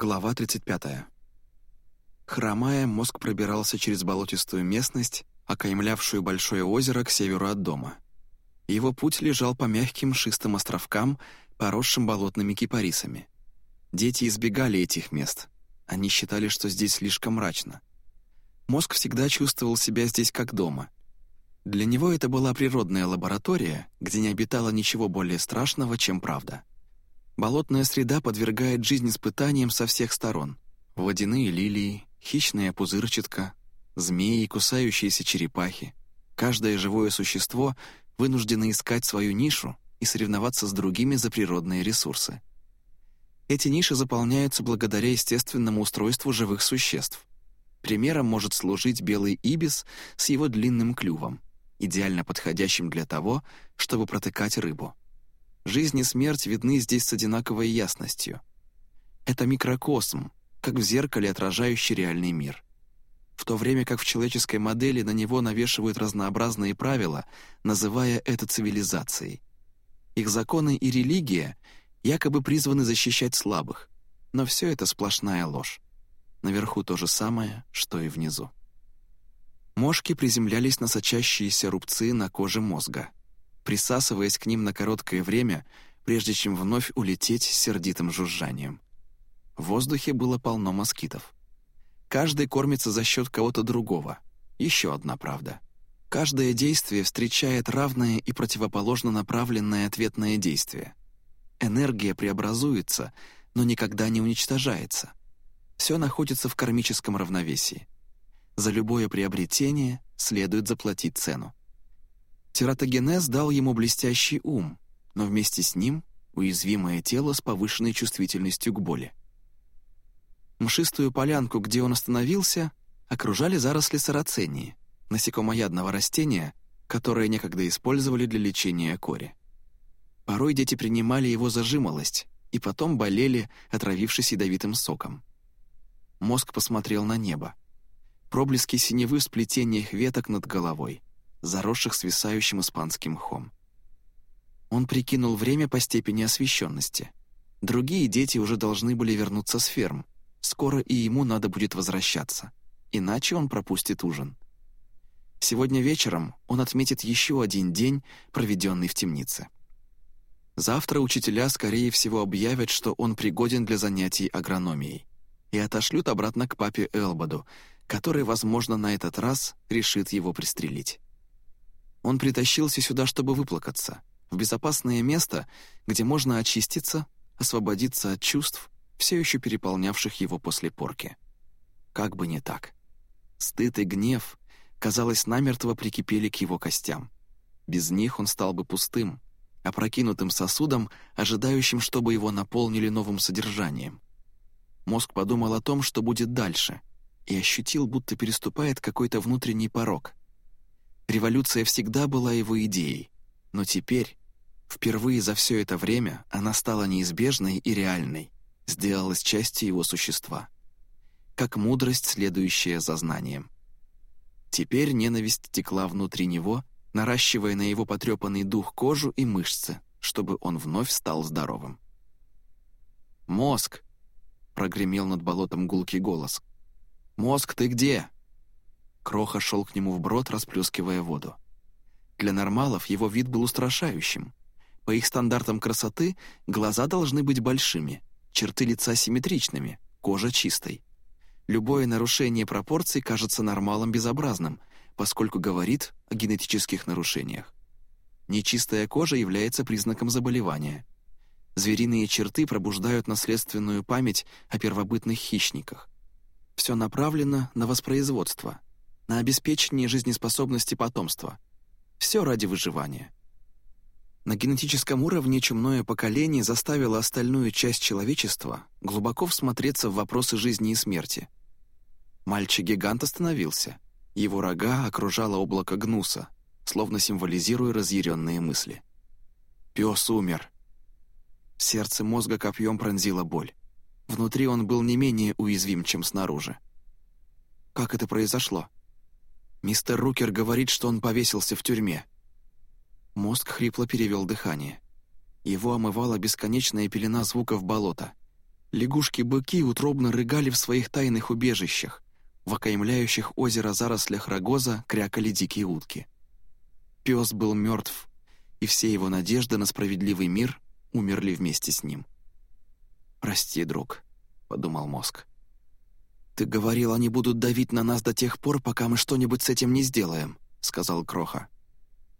Глава 35. Хромая, мозг пробирался через болотистую местность, окаймлявшую большое озеро к северу от дома. Его путь лежал по мягким шистым островкам, поросшим болотными кипарисами. Дети избегали этих мест. Они считали, что здесь слишком мрачно. Мозг всегда чувствовал себя здесь как дома. Для него это была природная лаборатория, где не обитало ничего более страшного, чем правда. Болотная среда подвергает жизнь испытаниям со всех сторон. Водяные лилии, хищная пузырчатка, змеи, кусающиеся черепахи. Каждое живое существо вынуждено искать свою нишу и соревноваться с другими за природные ресурсы. Эти ниши заполняются благодаря естественному устройству живых существ. Примером может служить белый ибис с его длинным клювом, идеально подходящим для того, чтобы протыкать рыбу. Жизнь и смерть видны здесь с одинаковой ясностью. Это микрокосм, как в зеркале, отражающий реальный мир. В то время как в человеческой модели на него навешивают разнообразные правила, называя это цивилизацией. Их законы и религия якобы призваны защищать слабых, но все это сплошная ложь. Наверху то же самое, что и внизу. Мошки приземлялись на сочащиеся рубцы на коже мозга — присасываясь к ним на короткое время, прежде чем вновь улететь с сердитым жужжанием. В воздухе было полно москитов. Каждый кормится за счет кого-то другого. Еще одна правда. Каждое действие встречает равное и противоположно направленное ответное действие. Энергия преобразуется, но никогда не уничтожается. Все находится в кармическом равновесии. За любое приобретение следует заплатить цену. Тератогенез дал ему блестящий ум, но вместе с ним уязвимое тело с повышенной чувствительностью к боли. Мшистую полянку, где он остановился, окружали заросли сарацении, насекомоядного растения, которое некогда использовали для лечения кори. Порой дети принимали его за жимолость и потом болели, отравившись ядовитым соком. Мозг посмотрел на небо. Проблески синевы в сплетениях веток над головой — заросших свисающим испанским мхом. Он прикинул время по степени освещенности. Другие дети уже должны были вернуться с ферм. Скоро и ему надо будет возвращаться, иначе он пропустит ужин. Сегодня вечером он отметит еще один день, проведенный в темнице. Завтра учителя, скорее всего, объявят, что он пригоден для занятий агрономией, и отошлют обратно к папе Элбоду, который, возможно, на этот раз решит его пристрелить. Он притащился сюда, чтобы выплакаться, в безопасное место, где можно очиститься, освободиться от чувств, все еще переполнявших его после порки. Как бы не так. Стыд и гнев, казалось, намертво прикипели к его костям. Без них он стал бы пустым, опрокинутым сосудом, ожидающим, чтобы его наполнили новым содержанием. Мозг подумал о том, что будет дальше, и ощутил, будто переступает какой-то внутренний порог, Революция всегда была его идеей, но теперь, впервые за все это время, она стала неизбежной и реальной, сделалась частью его существа. Как мудрость, следующая за знанием. Теперь ненависть текла внутри него, наращивая на его потрепанный дух кожу и мышцы, чтобы он вновь стал здоровым. «Мозг!» — прогремел над болотом гулкий голос. «Мозг, ты где?» Кроха шел к нему вброд, расплескивая воду. Для нормалов его вид был устрашающим. По их стандартам красоты глаза должны быть большими, черты лица симметричными, кожа чистой. Любое нарушение пропорций кажется нормалом безобразным, поскольку говорит о генетических нарушениях. Нечистая кожа является признаком заболевания. Звериные черты пробуждают наследственную память о первобытных хищниках. Все направлено на воспроизводство — на обеспечение жизнеспособности потомства. Все ради выживания. На генетическом уровне чумное поколение заставило остальную часть человечества глубоко всмотреться в вопросы жизни и смерти. Мальчик-гигант остановился. Его рога окружало облако гнуса, словно символизируя разъяренные мысли. Пес умер. Сердце мозга копьем пронзила боль. Внутри он был не менее уязвим, чем снаружи. Как это произошло? Мистер Рукер говорит, что он повесился в тюрьме. Мозг хрипло перевел дыхание. Его омывала бесконечная пелена звуков болота. Лягушки-быки утробно рыгали в своих тайных убежищах, в окаймляющих озеро зарослях рогоза крякали дикие утки. Пес был мертв, и все его надежды на справедливый мир умерли вместе с ним. «Прости, друг», — подумал мозг. «Ты говорил, они будут давить на нас до тех пор, пока мы что-нибудь с этим не сделаем», — сказал Кроха.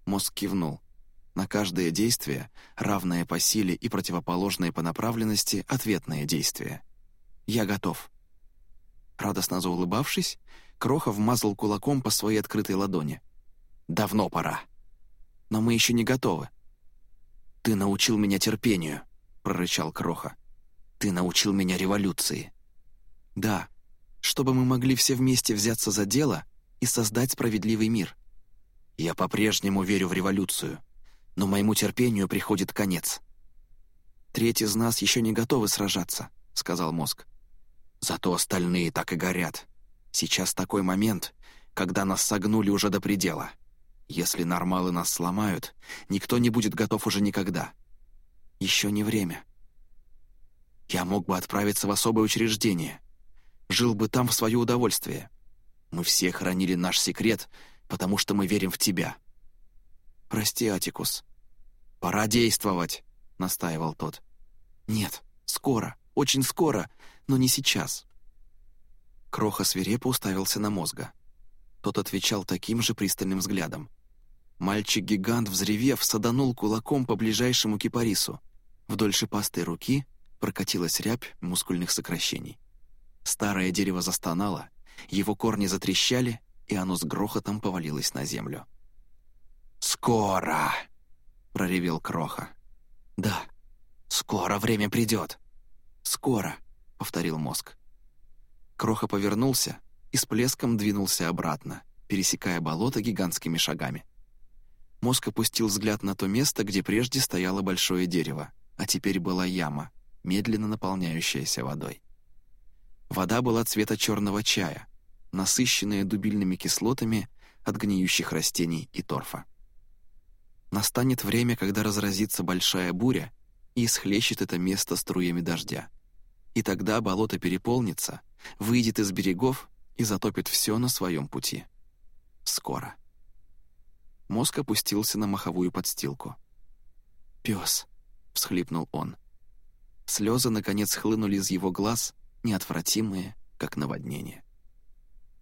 Мозг кивнул. На каждое действие, равное по силе и противоположное по направленности, ответное действие. «Я готов». Радостно заулыбавшись, Кроха вмазал кулаком по своей открытой ладони. «Давно пора. Но мы еще не готовы». «Ты научил меня терпению», — прорычал Кроха. «Ты научил меня революции». «Да, чтобы мы могли все вместе взяться за дело и создать справедливый мир». «Я по-прежнему верю в революцию», но моему терпению приходит конец. «Треть из нас еще не готовы сражаться», — сказал мозг. «Зато остальные так и горят. Сейчас такой момент, когда нас согнули уже до предела. Если нормалы нас сломают, никто не будет готов уже никогда. Еще не время. Я мог бы отправиться в особое учреждение. Жил бы там в свое удовольствие. Мы все хранили наш секрет, потому что мы верим в тебя». «Прости, Атикус», «Пора действовать», — настаивал тот. «Нет, скоро, очень скоро, но не сейчас». Кроха свирепо уставился на мозга. Тот отвечал таким же пристальным взглядом. Мальчик-гигант, взревев, саданул кулаком по ближайшему кипарису. Вдоль шипастой руки прокатилась рябь мускульных сокращений. Старое дерево застонало, его корни затрещали, и оно с грохотом повалилось на землю. «Скоро!» — проревел Кроха. «Да, скоро время придет». «Скоро», — повторил мозг. Кроха повернулся и с плеском двинулся обратно, пересекая болото гигантскими шагами. Мозг опустил взгляд на то место, где прежде стояло большое дерево, а теперь была яма, медленно наполняющаяся водой. Вода была цвета черного чая, насыщенная дубильными кислотами от гниющих растений и торфа. Настанет время, когда разразится большая буря и схлещет это место струями дождя. И тогда болото переполнится, выйдет из берегов и затопит все на своем пути. Скоро. Мозг опустился на маховую подстилку. «Пес», — всхлипнул он. Слезы, наконец, хлынули из его глаз, неотвратимые, как наводнение.